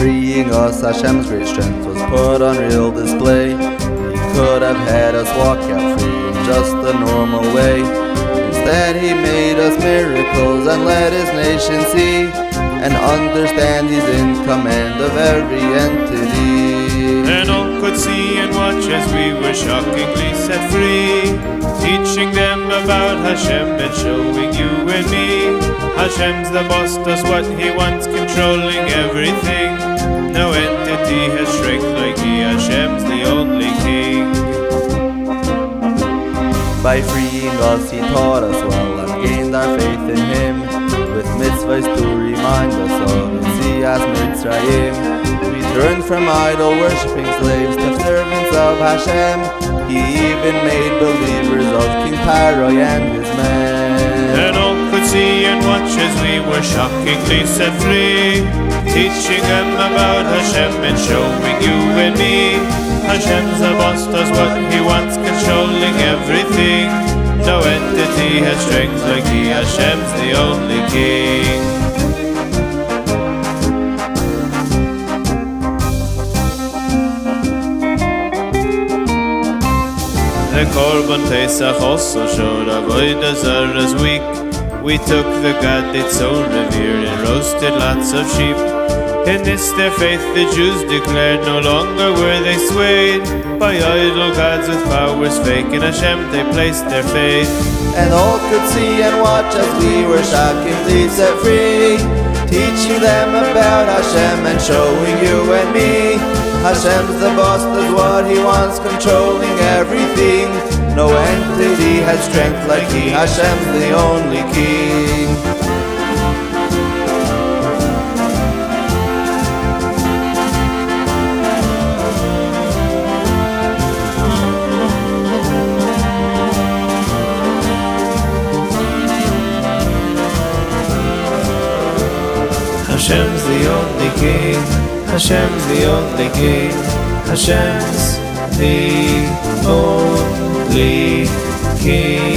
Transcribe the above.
us Hashem's great strength was put on real display. He could have had us walk out free in just the normal way. Instead, he made us miracles and let his nation see and understand he's in command of every entity. And all could see and watch as we were shockingly set free. Teaching them about Hashem and showing you and me. Hashem's the boss, does what he wants, controlling everything. No entity has strength like he, Hashem's the only king. By freeing us, he taught us well and gained our faith in him. With mitzvahs to remind us of Yitzias Mitzrayim. We turned from idol worshipping slaves to servants of Hashem. He even made believers of King Paro and his men. As we were shockingly set free. Teaching them about Hashem and showing you and me. Hashem's a boss, does what he wants, controlling everything. No entity has strength like he, Hashem's the only king. The Korban Pesach also showed Avodah Zarah's weak. We took the God they'd so revered and roasted lots of sheep. In this their faith the Jews declared no longer were they swayed by idol gods with powers fake. In Hashem they placed their faith. And all could see and watch as we were shockingly set free. Teaching them about Hashem and showing you and me. Hashem's the boss, does what he wants, controlling everything. No entity has strength like he. Hashem's the only king. Hashem's the only king. Hashem's the only king. Hashem's the king.